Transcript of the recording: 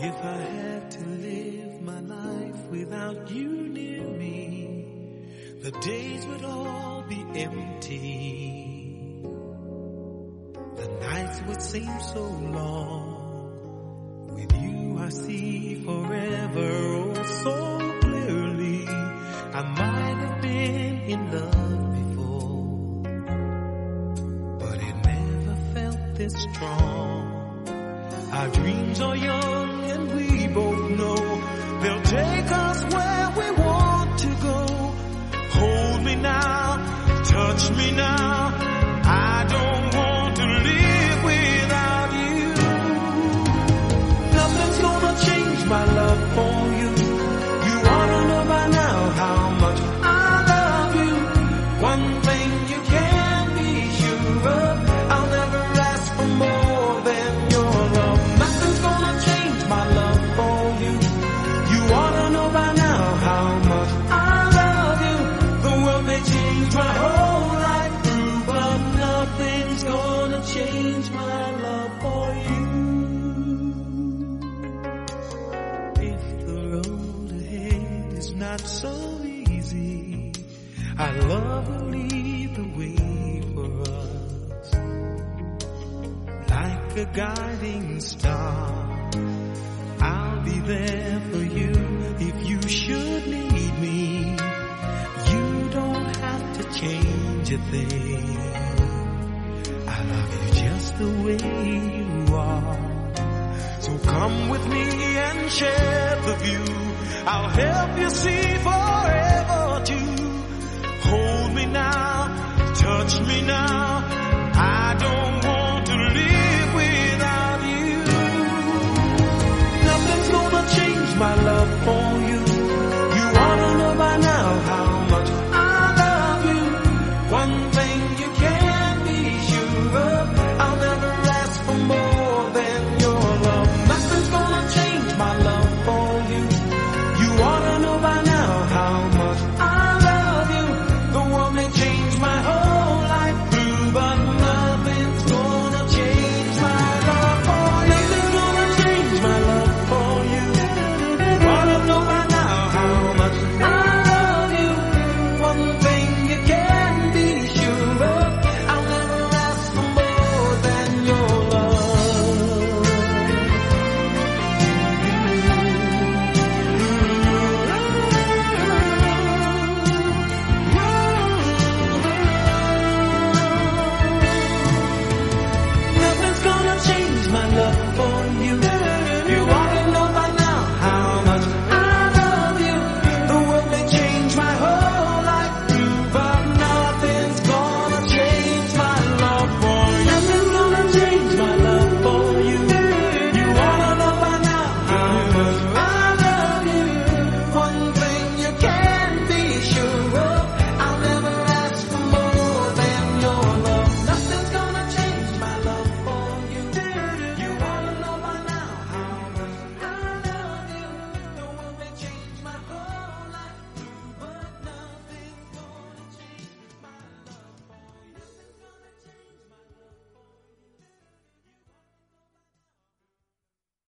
If I had to live my life without you near me, the days would all be empty. The nights would seem so long. With you I see forever oh so clearly. I might have been in love before, but it never felt this strong. Our dreams are young we both know they'll take us where we want to go. Hold me now, touch me now. Not so easy, I love will lead the way for us. Like a guiding star, I'll be there for you if you should need me. You don't have to change a thing. I love you just the way you. So come with me and share the view. I'll help you see forever too. Hold me now, touch me now.